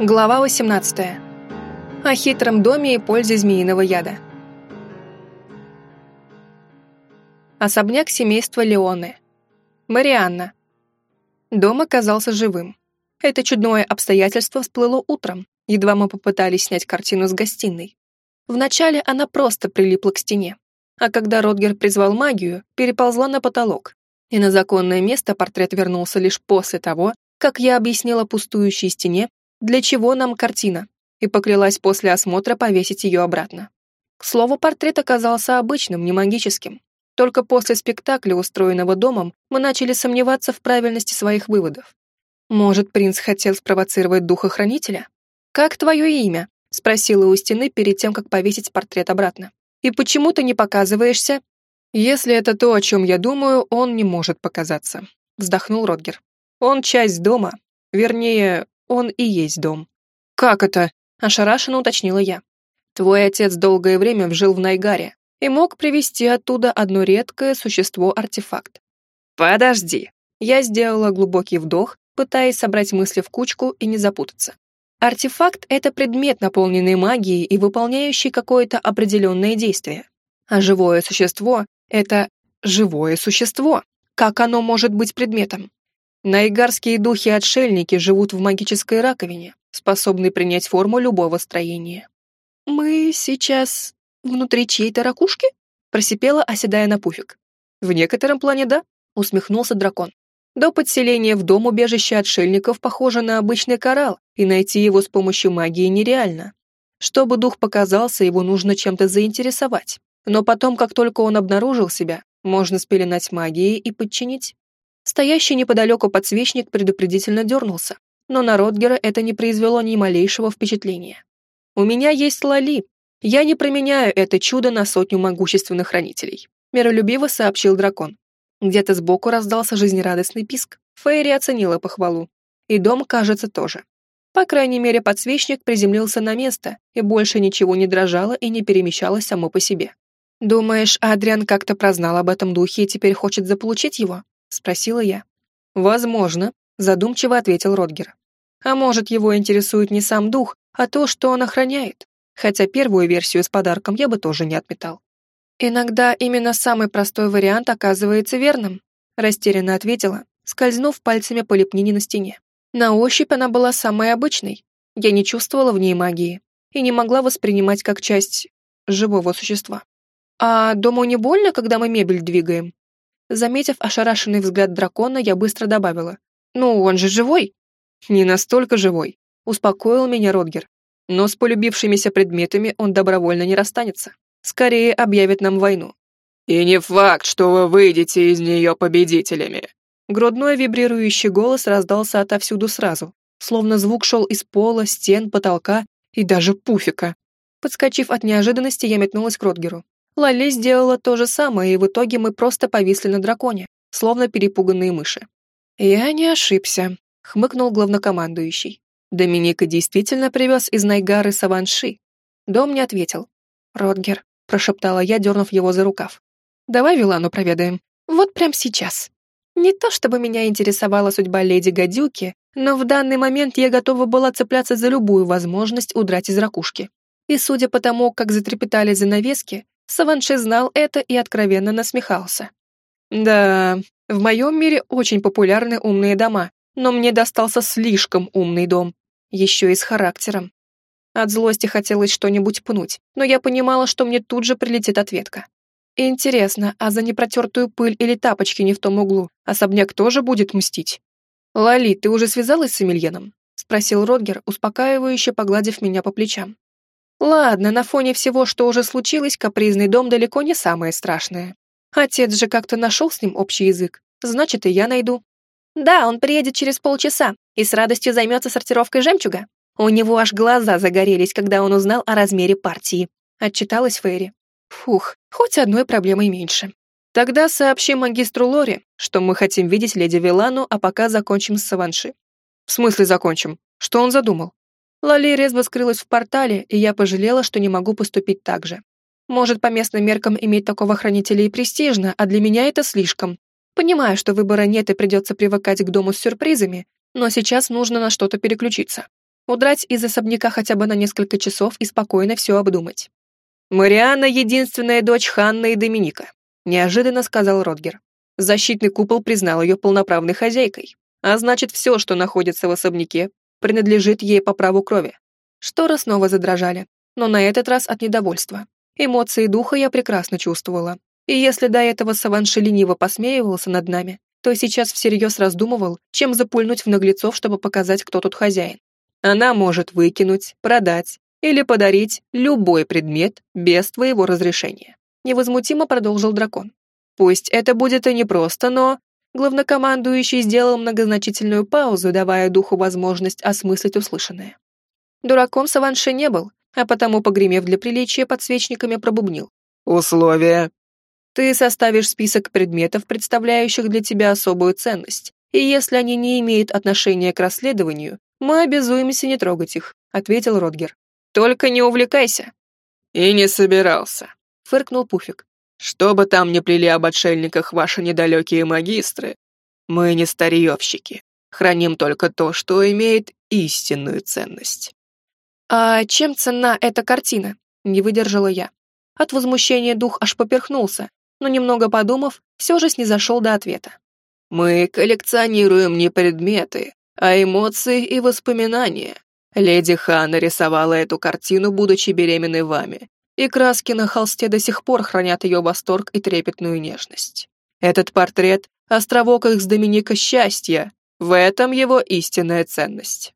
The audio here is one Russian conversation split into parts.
Глава 18. О хитром доме и пользе змеиного яда. Особняк семейства Леоны. Марианна. Дом оказался живым. Это чудное обстоятельство всплыло утром, едва мы попытались снять картину с гостиной. Вначале она просто прилипла к стене, а когда Ротгер призвал магию, переползла на потолок, и на законное место портрет вернулся лишь после того, как я объяснила пустующей стене, для чего нам картина, и поклялась после осмотра повесить ее обратно. К слову, портрет оказался обычным, не магическим. Только после спектакля, устроенного домом, мы начали сомневаться в правильности своих выводов. Может, принц хотел спровоцировать духохранителя? «Как твое имя?» — спросила у стены перед тем, как повесить портрет обратно. «И почему ты не показываешься?» «Если это то, о чем я думаю, он не может показаться», — вздохнул Ротгер. «Он часть дома. Вернее, он и есть дом». «Как это?» — ошарашенно уточнила я. «Твой отец долгое время жил в Найгаре и мог привезти оттуда одно редкое существо-артефакт». «Подожди». Я сделала глубокий вдох, пытаясь собрать мысли в кучку и не запутаться. Артефакт — это предмет, наполненный магией и выполняющий какое-то определенное действие. А живое существо — это живое существо. Как оно может быть предметом? Найгарские духи-отшельники живут в магической раковине, способной принять форму любого строения. «Мы сейчас внутри чьей-то ракушки?» просипела, оседая на пуфик. «В некотором плане да», — усмехнулся дракон. До подселения в дом убежище отшельников похоже на обычный коралл, и найти его с помощью магии нереально. Чтобы дух показался, его нужно чем-то заинтересовать. Но потом, как только он обнаружил себя, можно спеленать магией и подчинить. Стоящий неподалеку подсвечник предупредительно дернулся, но на Ротгера это не произвело ни малейшего впечатления. «У меня есть Лали. Я не променяю это чудо на сотню могущественных хранителей», миролюбиво сообщил дракон. Где-то сбоку раздался жизнерадостный писк. Фейри оценила похвалу. И дом, кажется, тоже. По крайней мере, подсвечник приземлился на место, и больше ничего не дрожало и не перемещалось само по себе. «Думаешь, Адриан как-то прознал об этом духе и теперь хочет заполучить его?» — спросила я. «Возможно», — задумчиво ответил Родгер. «А может, его интересует не сам дух, а то, что он охраняет. Хотя первую версию с подарком я бы тоже не отметал». «Иногда именно самый простой вариант оказывается верным», — растерянно ответила, скользнув пальцами по лепнине на стене. На ощупь она была самой обычной. Я не чувствовала в ней магии и не могла воспринимать как часть живого существа. «А дому не больно, когда мы мебель двигаем?» Заметив ошарашенный взгляд дракона, я быстро добавила. «Ну, он же живой!» «Не настолько живой», — успокоил меня Родгер. «Но с полюбившимися предметами он добровольно не расстанется. Скорее объявит нам войну». «И не факт, что вы выйдете из нее победителями». Грудной вибрирующий голос раздался отовсюду сразу, словно звук шел из пола, стен, потолка и даже пуфика. Подскочив от неожиданности, я метнулась к Родгеру. Лали сделала то же самое, и в итоге мы просто повисли на драконе, словно перепуганные мыши. «Я не ошибся», — хмыкнул главнокомандующий. Доминика действительно привез из Найгары Саванши. Дом не ответил. «Ротгер», — прошептала я, дернув его за рукав. «Давай Вилану проведаем. Вот прямо сейчас». Не то чтобы меня интересовала судьба леди Гадюки, но в данный момент я готова была цепляться за любую возможность удрать из ракушки. И судя по тому, как затрепетали занавески, Саванши знал это и откровенно насмехался. «Да, в моем мире очень популярны умные дома, но мне достался слишком умный дом, еще и с характером. От злости хотелось что-нибудь пнуть, но я понимала, что мне тут же прилетит ответка. Интересно, а за непротертую пыль или тапочки не в том углу особняк тоже будет мстить? «Лали, ты уже связалась с Эмильеном?» — спросил Родгер, успокаивающе погладив меня по плечам. Ладно, на фоне всего, что уже случилось, капризный дом далеко не самое страшное. Отец же как-то нашел с ним общий язык, значит, и я найду. Да, он приедет через полчаса и с радостью займется сортировкой жемчуга. У него аж глаза загорелись, когда он узнал о размере партии. Отчиталась Фейри. Фух, хоть одной проблемой меньше. Тогда сообщим магистру Лори, что мы хотим видеть леди Вилану, а пока закончим с Саванши. В смысле закончим? Что он задумал? Лали резво скрылась в портале, и я пожалела, что не могу поступить так же. Может, по местным меркам иметь такого хранителя и престижно, а для меня это слишком. Понимаю, что выбора нет и придется привыкать к дому с сюрпризами, но сейчас нужно на что-то переключиться. Удрать из особняка хотя бы на несколько часов и спокойно все обдумать. «Марианна — единственная дочь Ханны и Доминика», — неожиданно сказал Родгер. Защитный купол признал ее полноправной хозяйкой, а значит, все, что находится в особняке, принадлежит ей по праву крови. Шторы снова задрожали, но на этот раз от недовольства. Эмоции духа я прекрасно чувствовала. И если до этого Саванши лениво посмеивался над нами, то сейчас всерьез раздумывал, чем запульнуть в наглецов, чтобы показать, кто тут хозяин. Она может выкинуть, продать или подарить любой предмет без твоего разрешения. Невозмутимо продолжил дракон. Пусть это будет и непросто, но... Главнокомандующий сделал многозначительную паузу, давая духу возможность осмыслить услышанное. Дураком Саванши не был, а потому, погремев для приличия, подсвечниками пробубнил. «Условия». «Ты составишь список предметов, представляющих для тебя особую ценность, и если они не имеют отношения к расследованию, мы обязуемся не трогать их», — ответил Родгер. «Только не увлекайся». «И не собирался», — фыркнул Пуфик. «Что бы там ни плели об отшельниках ваши недалекие магистры, мы не старьевщики, храним только то, что имеет истинную ценность». «А чем ценна эта картина?» — не выдержала я. От возмущения дух аж поперхнулся, но немного подумав, все же снизошел до ответа. «Мы коллекционируем не предметы, а эмоции и воспоминания. Леди Ханна рисовала эту картину, будучи беременной вами, и краски на холсте до сих пор хранят ее восторг и трепетную нежность. Этот портрет — островок их с Доминика счастья, в этом его истинная ценность».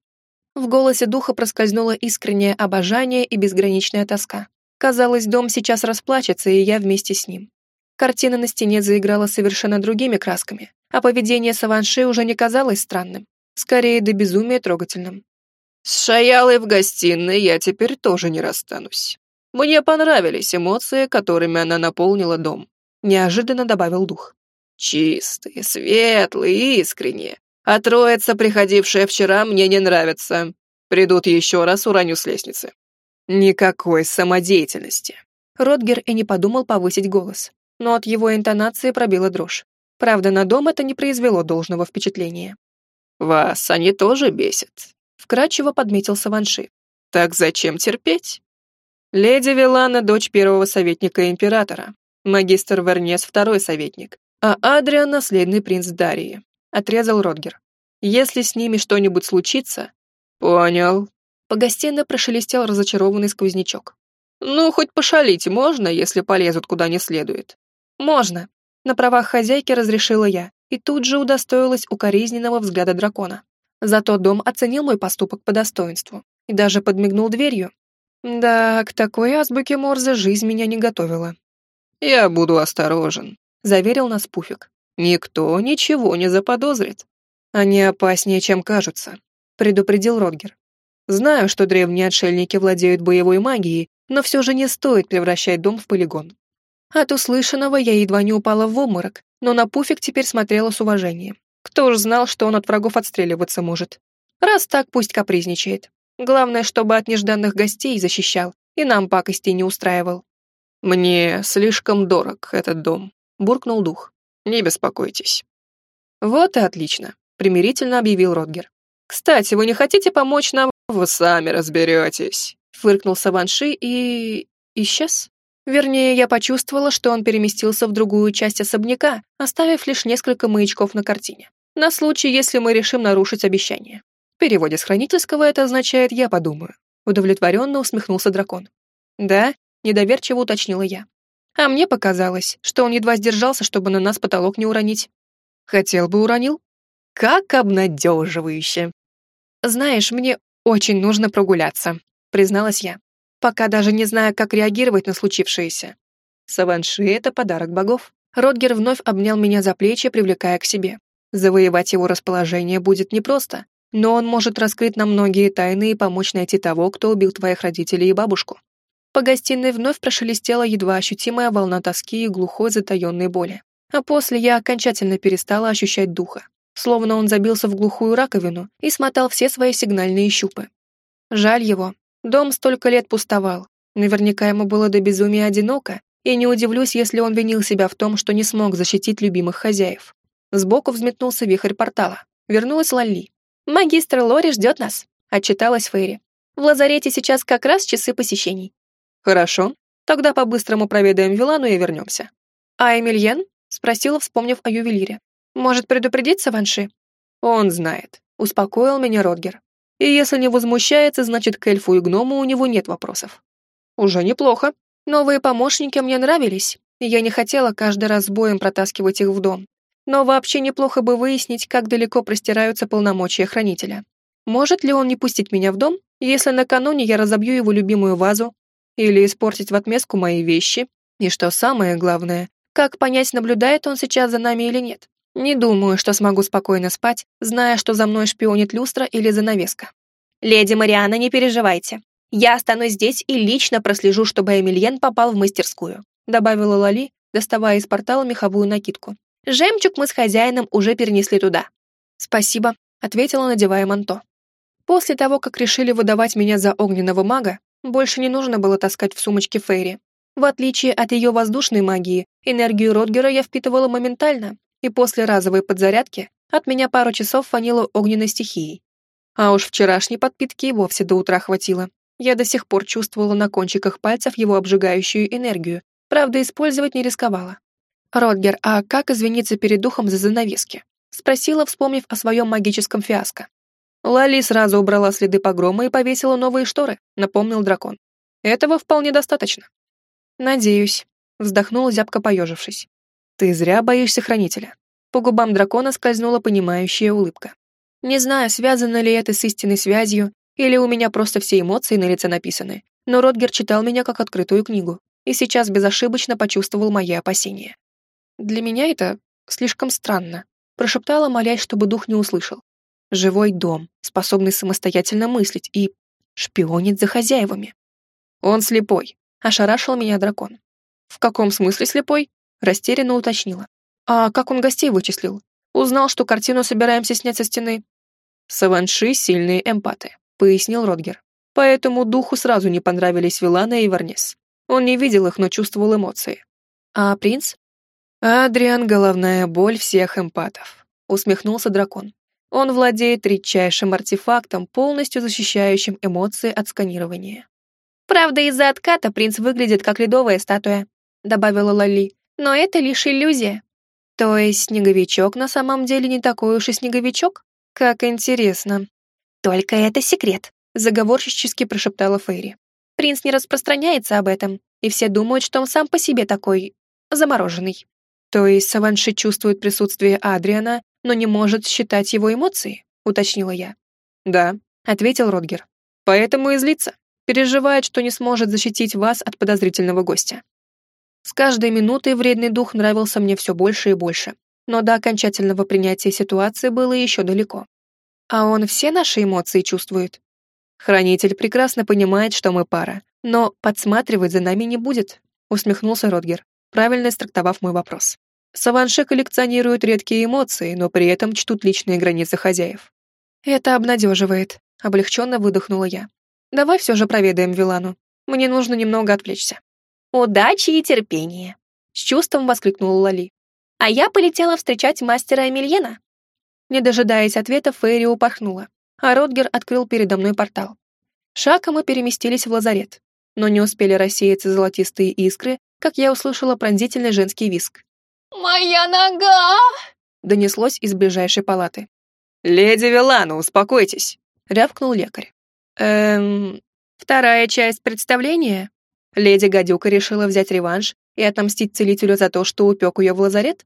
В голосе духа проскользнуло искреннее обожание и безграничная тоска. Казалось, дом сейчас расплачется, и я вместе с ним. Картина на стене заиграла совершенно другими красками, а поведение Саванши уже не казалось странным, скорее до безумия трогательным. «С Шаялой в гостиной я теперь тоже не расстанусь. Мне понравились эмоции, которыми она наполнила дом», неожиданно добавил дух. «Чистые, светлые, искренние, а троица, приходившая вчера, мне не нравится. Придут еще раз, уроню с лестницы». Никакой самодеятельности. Ротгер и не подумал повысить голос, но от его интонации пробила дрожь. Правда, на дом это не произвело должного впечатления. «Вас они тоже бесят», — вкратчиво подметил Саванши. «Так зачем терпеть?» Леди Вилана — дочь первого советника императора, магистр Вернес — второй советник, а Адриан — наследный принц Дарии отрезал Родгер. «Если с ними что-нибудь случится...» «Понял». По гостиной прошелестел разочарованный сквознячок. «Ну, хоть пошалить можно, если полезут куда не следует». «Можно». На правах хозяйки разрешила я, и тут же удостоилась укоризненного взгляда дракона. Зато дом оценил мой поступок по достоинству и даже подмигнул дверью. Да, к такой азбуке Морзе жизнь меня не готовила. «Я буду осторожен», — заверил нас Пуфик. Никто ничего не заподозрит. Они опаснее, чем кажутся, предупредил Родгер. Знаю, что древние отшельники владеют боевой магией, но все же не стоит превращать дом в полигон. От услышанного я едва не упала в обморок, но на пуфик теперь смотрела с уважением. Кто ж знал, что он от врагов отстреливаться может? Раз так, пусть капризничает. Главное, чтобы от нежданных гостей защищал и нам пакостей не устраивал. «Мне слишком дорог этот дом», — буркнул дух. Не беспокойтесь». «Вот и отлично», — примирительно объявил Родгер. «Кстати, вы не хотите помочь нам?» «Вы сами разберетесь», — фыркнул Саванши и... исчез. Вернее, я почувствовала, что он переместился в другую часть особняка, оставив лишь несколько маячков на картине. На случай, если мы решим нарушить обещание. Переводе с хранительского это означает «я подумаю». Удовлетворенно усмехнулся дракон. «Да?» — недоверчиво уточнила я. А мне показалось, что он едва сдержался, чтобы на нас потолок не уронить. Хотел бы уронил. Как обнадеживающе. Знаешь, мне очень нужно прогуляться, призналась я, пока даже не знаю, как реагировать на случившееся. Саванши — это подарок богов. Родгер вновь обнял меня за плечи, привлекая к себе. Завоевать его расположение будет непросто, но он может раскрыть нам многие тайны и помочь найти того, кто убил твоих родителей и бабушку. По гостиной вновь прошелестела едва ощутимая волна тоски и глухой затаенной боли. А после я окончательно перестала ощущать духа, словно он забился в глухую раковину и смотал все свои сигнальные щупы. Жаль его. Дом столько лет пустовал. Наверняка ему было до безумия одиноко, и не удивлюсь, если он винил себя в том, что не смог защитить любимых хозяев. Сбоку взметнулся вихрь портала. Вернулась Лалли. «Магистр Лори ждет нас», отчиталась Фейри. «В лазарете сейчас как раз часы посещений». «Хорошо, тогда по-быстрому проведаем Вилану и вернемся». «А Эмильен?» — спросила, вспомнив о ювелире. «Может, предупредить Саванши?» «Он знает», — успокоил меня Родгер. «И если не возмущается, значит, к эльфу и гному у него нет вопросов». «Уже неплохо. Новые помощники мне нравились, и я не хотела каждый раз с боем протаскивать их в дом. Но вообще неплохо бы выяснить, как далеко простираются полномочия хранителя. Может ли он не пустить меня в дом, если накануне я разобью его любимую вазу, или испортить в отместку мои вещи, и что самое главное, как понять, наблюдает он сейчас за нами или нет. Не думаю, что смогу спокойно спать, зная, что за мной шпионит люстра или занавеска. «Леди Мариана, не переживайте. Я останусь здесь и лично прослежу, чтобы Эмильен попал в мастерскую», добавила Лали, доставая из портала меховую накидку. «Жемчуг мы с хозяином уже перенесли туда». «Спасибо», — ответила, надевая манто. После того, как решили выдавать меня за огненного мага, больше не нужно было таскать в сумочке Фейри. В отличие от ее воздушной магии, энергию Ротгера я впитывала моментально, и после разовой подзарядки от меня пару часов фанило огненной стихией. А уж вчерашней подпитки и вовсе до утра хватило. Я до сих пор чувствовала на кончиках пальцев его обжигающую энергию, правда, использовать не рисковала. «Ротгер, а как извиниться перед духом за занавески?» Спросила, вспомнив о своем магическом фиаско. Лали сразу убрала следы погрома и повесила новые шторы, напомнил дракон. Этого вполне достаточно. Надеюсь, вздохнула зябко поежившись. Ты зря боишься хранителя. По губам дракона скользнула понимающая улыбка. Не знаю, связано ли это с истинной связью, или у меня просто все эмоции на лице написаны, но Ротгер читал меня как открытую книгу, и сейчас безошибочно почувствовал мои опасения. Для меня это слишком странно, прошептала, молясь, чтобы дух не услышал. Живой дом, способный самостоятельно мыслить и шпионить за хозяевами. Он слепой, ошарашил меня дракон. В каком смысле слепой? Растерянно уточнила. А как он гостей вычислил? Узнал, что картину собираемся снять со стены. Саванши — сильные эмпаты, пояснил Родгер. Поэтому духу сразу не понравились Вилана и Варнес. Он не видел их, но чувствовал эмоции. А принц? Адриан — головная боль всех эмпатов, усмехнулся дракон. Он владеет редчайшим артефактом, полностью защищающим эмоции от сканирования. «Правда, из-за отката принц выглядит как ледовая статуя», добавила Лали. «Но это лишь иллюзия». «То есть снеговичок на самом деле не такой уж и снеговичок? Как интересно». «Только это секрет», заговорщически прошептала Фейри. «Принц не распространяется об этом, и все думают, что он сам по себе такой... замороженный». То есть Саванши чувствует присутствие Адриана но не может считать его эмоции», — уточнила я. «Да», — ответил Родгер. «Поэтому и злится. Переживает, что не сможет защитить вас от подозрительного гостя». С каждой минутой вредный дух нравился мне все больше и больше, но до окончательного принятия ситуации было еще далеко. А он все наши эмоции чувствует. Хранитель прекрасно понимает, что мы пара, но подсматривать за нами не будет, усмехнулся Родгер, правильно истрактовав мой вопрос. Саванше коллекционируют редкие эмоции, но при этом чтут личные границы хозяев. Это обнадеживает, облегченно выдохнула я. Давай все же проведаем Вилану. Мне нужно немного отвлечься. Удачи и терпения! С чувством воскликнула Лали. А я полетела встречать мастера Эмильена. Не дожидаясь ответа, Фейри упорхнула, а Ротгер открыл передо мной портал. Шагом мы переместились в лазарет, но не успели рассеяться золотистые искры, как я услышала пронзительный женский виск. «Моя нога!» — донеслось из ближайшей палаты. «Леди Вилана, успокойтесь!» — рявкнул лекарь. «Эм... Вторая часть представления?» Леди Гадюка решила взять реванш и отомстить целителю за то, что упек ее в лазарет?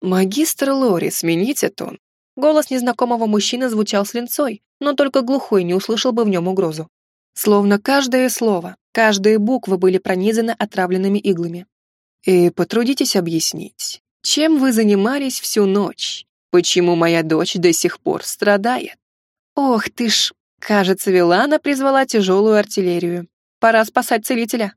«Магистр Лори, смените тон!» Голос незнакомого мужчины звучал с линцой, но только глухой не услышал бы в нем угрозу. Словно каждое слово, каждые буквы были пронизаны отравленными иглами. «И потрудитесь объяснить, чем вы занимались всю ночь? Почему моя дочь до сих пор страдает? Ох ты ж, кажется, Вилана призвала тяжелую артиллерию. Пора спасать целителя.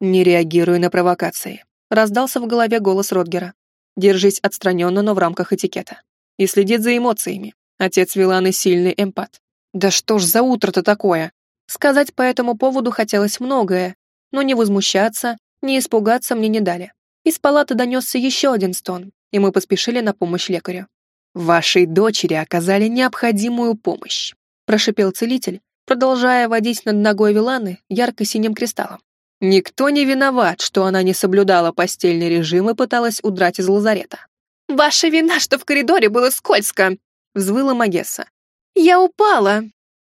Не реагируй на провокации. Раздался в голове голос Родгера. Держись отстраненно, но в рамках этикета. И следит за эмоциями. Отец Виланы сильный эмпат. Да что ж за утро-то такое? Сказать по этому поводу хотелось многое, но не возмущаться, не испугаться мне не дали. Из палаты донесся еще один стон, и мы поспешили на помощь лекарю. «Вашей дочери оказали необходимую помощь», прошипел целитель, продолжая водить над ногой Виланы ярко-синим кристаллом. Никто не виноват, что она не соблюдала постельный режим и пыталась удрать из лазарета. «Ваша вина, что в коридоре было скользко!» — взвыла Магесса. «Я упала!»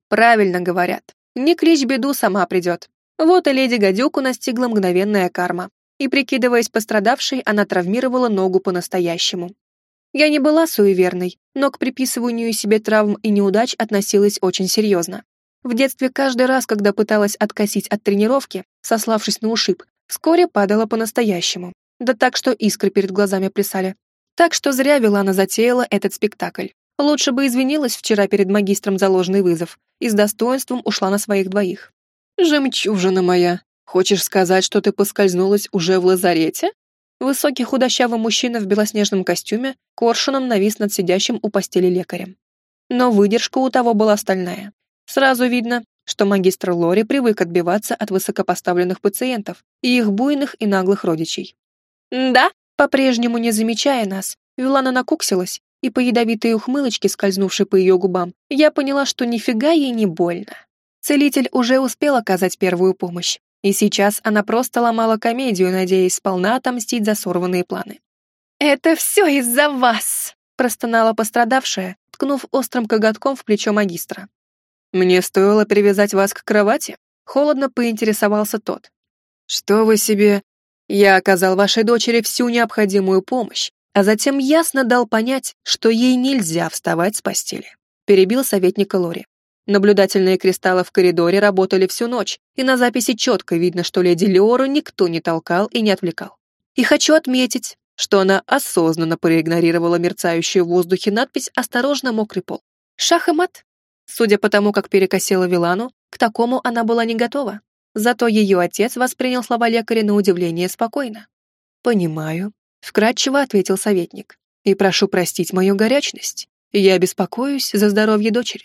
«Правильно говорят. Не клич беду, сама придет. Вот и леди Гадюку настигла мгновенная карма. И, прикидываясь пострадавшей, она травмировала ногу по-настоящему. Я не была суеверной, но к приписыванию себе травм и неудач относилась очень серьезно. В детстве каждый раз, когда пыталась откосить от тренировки, сославшись на ушиб, вскоре падала по-настоящему. Да так, что искры перед глазами плясали. Так что зря Вилана затеяла этот спектакль. Лучше бы извинилась вчера перед магистром за ложный вызов и с достоинством ушла на своих двоих. «Жемчужина моя, хочешь сказать, что ты поскользнулась уже в лазарете?» Высокий худощавый мужчина в белоснежном костюме коршуном навис над сидящим у постели лекарем. Но выдержка у того была стальная. Сразу видно, что магистр Лори привык отбиваться от высокопоставленных пациентов и их буйных и наглых родичей. Да, по-прежнему не замечая нас, Вилана накуксилась, и по ядовитой ухмылочке, скользнувшей по ее губам, я поняла, что нифига ей не больно. Целитель уже успел оказать первую помощь, и сейчас она просто ломала комедию, надеясь сполна отомстить за сорванные планы. «Это все из-за вас!» — простонала пострадавшая, ткнув острым коготком в плечо магистра. «Мне стоило привязать вас к кровати?» — холодно поинтересовался тот. «Что вы себе...» «Я оказал вашей дочери всю необходимую помощь, а затем ясно дал понять, что ей нельзя вставать с постели», — перебил советника Лори. Наблюдательные кристаллы в коридоре работали всю ночь, и на записи четко видно, что леди Леору никто не толкал и не отвлекал. И хочу отметить, что она осознанно проигнорировала мерцающую в воздухе надпись «Осторожно, мокрый пол». Шах и мат. Судя по тому, как перекосила Вилану, к такому она была не готова. Зато ее отец воспринял слова лекаря на удивление спокойно. «Понимаю», — вкратчиво ответил советник. «И прошу простить мою горячность. Я беспокоюсь за здоровье дочери».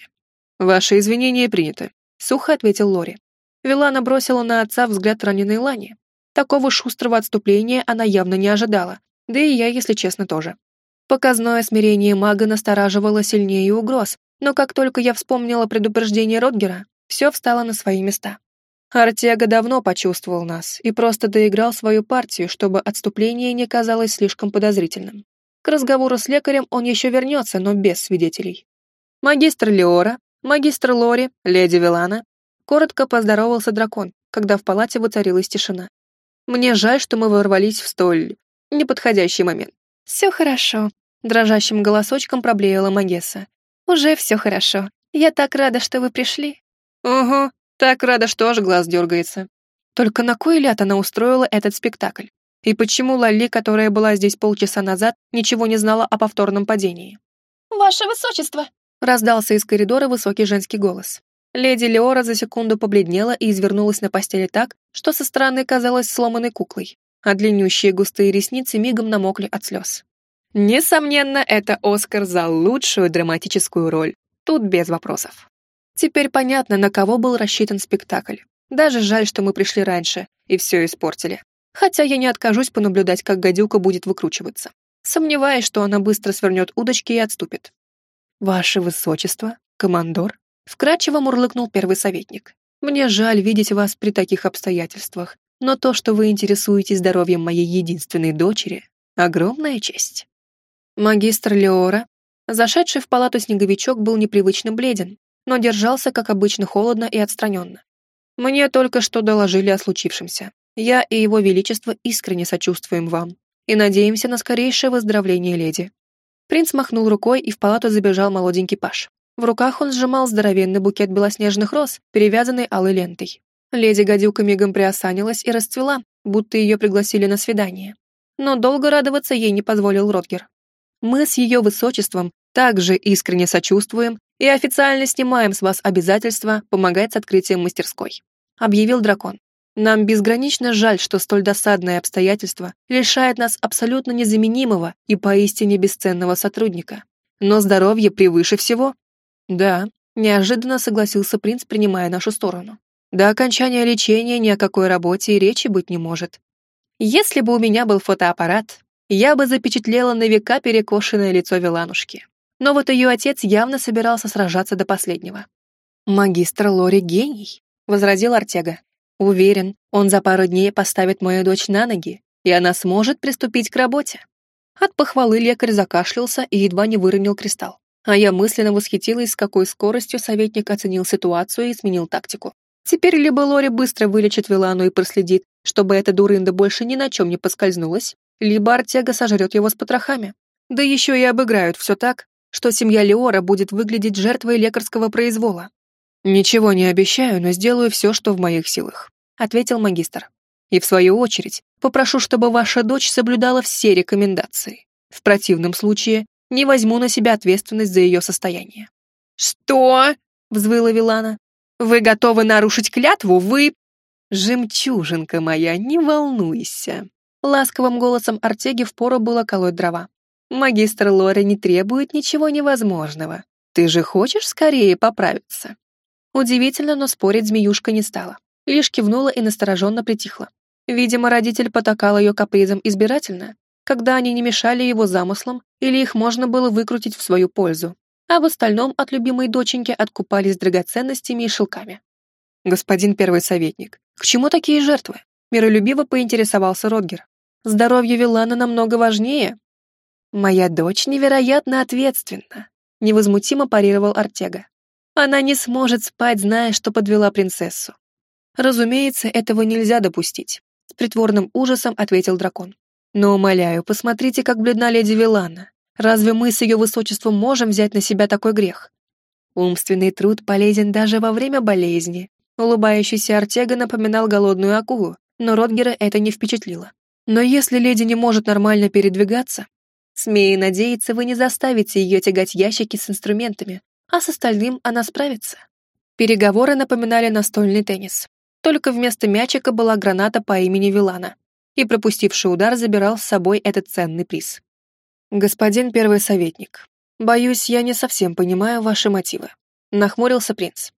«Ваши извинения приняты», — сухо ответил Лори. Вилана бросила на отца взгляд раненой Лани. Такого шустрого отступления она явно не ожидала, да и я, если честно, тоже. Показное смирение мага настораживало сильнее угроз, но как только я вспомнила предупреждение Ротгера, все встало на свои места. Артега давно почувствовал нас и просто доиграл свою партию, чтобы отступление не казалось слишком подозрительным. К разговору с лекарем он еще вернется, но без свидетелей. Магистр Леора, магистр Лори, леди Вилана. Коротко поздоровался дракон, когда в палате воцарилась тишина. Мне жаль, что мы ворвались в столь неподходящий момент. «Все хорошо», — дрожащим голосочком проблеяла Магесса. «Уже все хорошо. Я так рада, что вы пришли». «Угу, так рада, что аж глаз дергается». Только на кой ляд она устроила этот спектакль? И почему Лали, которая была здесь полчаса назад, ничего не знала о повторном падении? «Ваше высочество!» Раздался из коридора высокий женский голос. Леди Леора за секунду побледнела и извернулась на постели так, что со стороны казалась сломанной куклой, а длиннющие густые ресницы мигом намокли от слез. Несомненно, это Оскар за лучшую драматическую роль. Тут без вопросов. Теперь понятно, на кого был рассчитан спектакль. Даже жаль, что мы пришли раньше и все испортили. Хотя я не откажусь понаблюдать, как гадюка будет выкручиваться. Сомневаюсь, что она быстро свернет удочки и отступит. «Ваше высочество, командор», — вкратчиво мурлыкнул первый советник. «Мне жаль видеть вас при таких обстоятельствах, но то, что вы интересуетесь здоровьем моей единственной дочери, — огромная честь». Магистр Леора, зашедший в палату снеговичок, был непривычно бледен, но держался, как обычно, холодно и отстраненно. «Мне только что доложили о случившемся. Я и его величество искренне сочувствуем вам и надеемся на скорейшее выздоровление леди. Принц махнул рукой, и в палату забежал молоденький паш. В руках он сжимал здоровенный букет белоснежных роз, перевязанный алой лентой. Леди Гадюка мигом приосанилась и расцвела, будто ее пригласили на свидание. Но долго радоваться ей не позволил Ротгер. «Мы с ее высочеством также искренне сочувствуем и официально снимаем с вас обязательство помогать с открытием мастерской», объявил дракон. Нам безгранично жаль, что столь досадное обстоятельство лишает нас абсолютно незаменимого и поистине бесценного сотрудника. Но здоровье превыше всего. Да, неожиданно согласился принц, принимая нашу сторону. До окончания лечения ни о какой работе и речи быть не может. Если бы у меня был фотоаппарат, я бы запечатлела на века перекошенное лицо Виланушки. Но вот ее отец явно собирался сражаться до последнего. «Магистр Лори гений», — возразил Артега. «Уверен, он за пару дней поставит мою дочь на ноги, и она сможет приступить к работе». От похвалы лекарь закашлялся и едва не выронил кристалл. А я мысленно восхитилась, с какой скоростью советник оценил ситуацию и сменил тактику. Теперь либо Лори быстро вылечит Вилану и проследит, чтобы эта дурында больше ни на чем не поскользнулась, либо Артега сожрет его с потрохами. Да еще и обыграют все так, что семья Леора будет выглядеть жертвой лекарского произвола. «Ничего не обещаю, но сделаю все, что в моих силах», — ответил магистр. «И в свою очередь попрошу, чтобы ваша дочь соблюдала все рекомендации. В противном случае не возьму на себя ответственность за ее состояние». «Что?» — взвыла Вилана. Вы готовы нарушить клятву? Вы...» «Жемчужинка моя, не волнуйся!» Ласковым голосом Артеги впору было колоть дрова. «Магистр Лори не требует ничего невозможного. Ты же хочешь скорее поправиться?» Удивительно, но спорить змеюшка не стала. Лишь кивнула и настороженно притихла. Видимо, родитель потакал ее капризом избирательно, когда они не мешали его замыслам или их можно было выкрутить в свою пользу а в остальном от любимой доченьки откупались драгоценностями и шелками. «Господин первый советник, к чему такие жертвы?» Миролюбиво поинтересовался Родгер. «Здоровье Вилана намного важнее». «Моя дочь невероятно ответственна», — невозмутимо парировал Артега. «Она не сможет спать, зная, что подвела принцессу». «Разумеется, этого нельзя допустить», — с притворным ужасом ответил дракон. «Но, умоляю, посмотрите, как бледна леди Вилана. Разве мы с ее высочеством можем взять на себя такой грех? Умственный труд полезен даже во время болезни. Улыбающийся Артега напоминал голодную акулу, но Ротгера это не впечатлило. Но если леди не может нормально передвигаться, смею надеяться, вы не заставите ее тягать ящики с инструментами, а с остальным она справится. Переговоры напоминали настольный теннис. Только вместо мячика была граната по имени Вилана, и пропустивший удар забирал с собой этот ценный приз. «Господин первый советник, боюсь, я не совсем понимаю ваши мотивы», — нахмурился принц.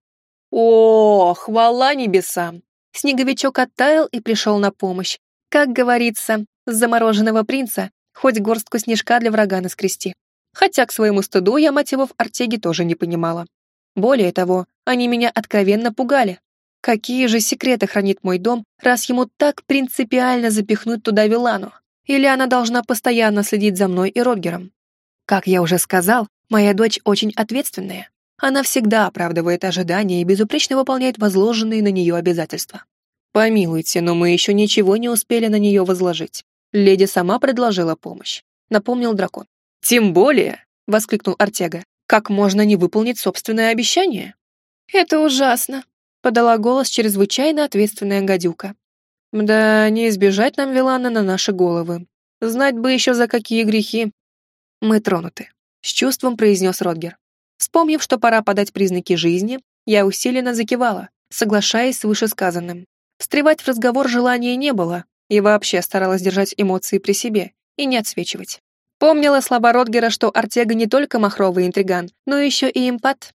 «О, хвала небесам!» Снеговичок оттаял и пришел на помощь. Как говорится, с замороженного принца хоть горстку снежка для врага наскрести. Хотя к своему стыду я мотивов Артеги тоже не понимала. Более того, они меня откровенно пугали. Какие же секреты хранит мой дом, раз ему так принципиально запихнуть туда Вилану? Или она должна постоянно следить за мной и Родгером? Как я уже сказал, моя дочь очень ответственная. Она всегда оправдывает ожидания и безупречно выполняет возложенные на нее обязательства. Помилуйте, но мы еще ничего не успели на нее возложить. Леди сама предложила помощь, напомнил дракон. Тем более, воскликнул Артега, как можно не выполнить собственное обещание? Это ужасно, подала голос чрезвычайно ответственная гадюка. Да, не избежать нам Вилана на наши головы. Знать бы еще за какие грехи. Мы тронуты, с чувством произнес Родгер. Вспомнив, что пора подать признаки жизни, я усиленно закивала, соглашаясь с вышесказанным. Встревать в разговор желания не было, и вообще старалась держать эмоции при себе и не отсвечивать. Помнила слова Родгера, что Артега не только махровый интриган, но еще и импат.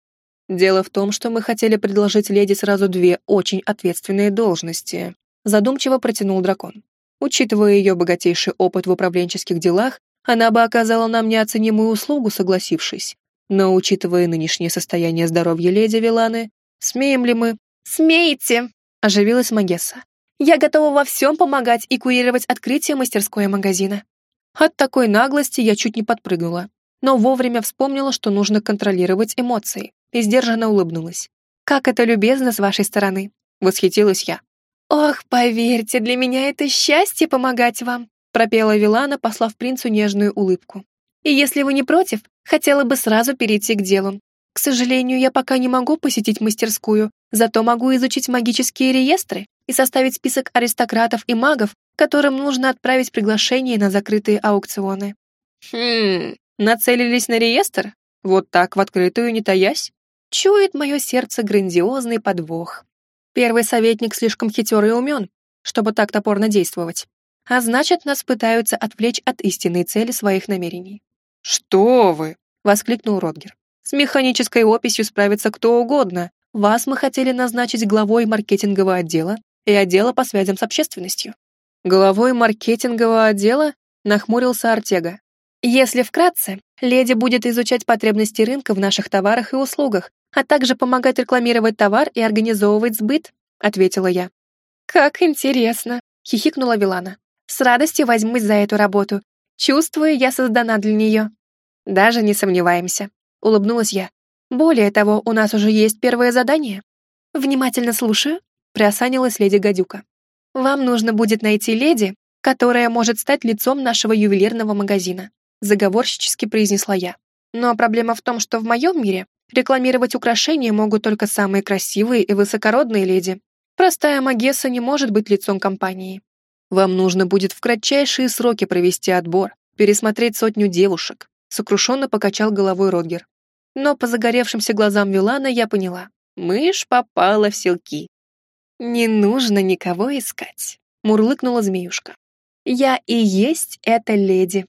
Дело в том, что мы хотели предложить леди сразу две очень ответственные должности, задумчиво протянул дракон. Учитывая ее богатейший опыт в управленческих делах, она бы оказала нам неоценимую услугу, согласившись. Но, учитывая нынешнее состояние здоровья леди Виланы, смеем ли мы... «Смеете!» — оживилась Магесса. «Я готова во всем помогать и курировать открытие мастерской магазина». От такой наглости я чуть не подпрыгнула, но вовремя вспомнила, что нужно контролировать эмоции, и сдержанно улыбнулась. «Как это любезно с вашей стороны!» — восхитилась я. «Ох, поверьте, для меня это счастье помогать вам», пропела Вилана, послав принцу нежную улыбку. «И если вы не против, хотела бы сразу перейти к делу. К сожалению, я пока не могу посетить мастерскую, зато могу изучить магические реестры и составить список аристократов и магов, которым нужно отправить приглашение на закрытые аукционы». «Хм, нацелились на реестр? Вот так, в открытую, не таясь?» Чует мое сердце грандиозный подвох. Первый советник слишком хитер и умен, чтобы так топорно действовать. А значит, нас пытаются отвлечь от истинной цели своих намерений. «Что вы!» — воскликнул Родгер. «С механической описью справится кто угодно. Вас мы хотели назначить главой маркетингового отдела и отдела по связям с общественностью». «Главой маркетингового отдела?» — нахмурился Артега. «Если вкратце, леди будет изучать потребности рынка в наших товарах и услугах, а также помогать рекламировать товар и организовывать сбыт», — ответила я. «Как интересно», — хихикнула Вилана. «С радостью возьмусь за эту работу. Чувствую, я создана для нее». «Даже не сомневаемся», — улыбнулась я. «Более того, у нас уже есть первое задание». «Внимательно слушаю», — приосанилась леди Гадюка. «Вам нужно будет найти леди, которая может стать лицом нашего ювелирного магазина», заговорщически произнесла я. «Но проблема в том, что в моем мире рекламировать украшения могут только самые красивые и высокородные леди. Простая Магесса не может быть лицом компании. Вам нужно будет в кратчайшие сроки провести отбор, пересмотреть сотню девушек, сокрушенно покачал головой Родгер. Но по загоревшимся глазам Вилана я поняла. Мышь попала в селки. «Не нужно никого искать», — мурлыкнула змеюшка. «Я и есть эта леди».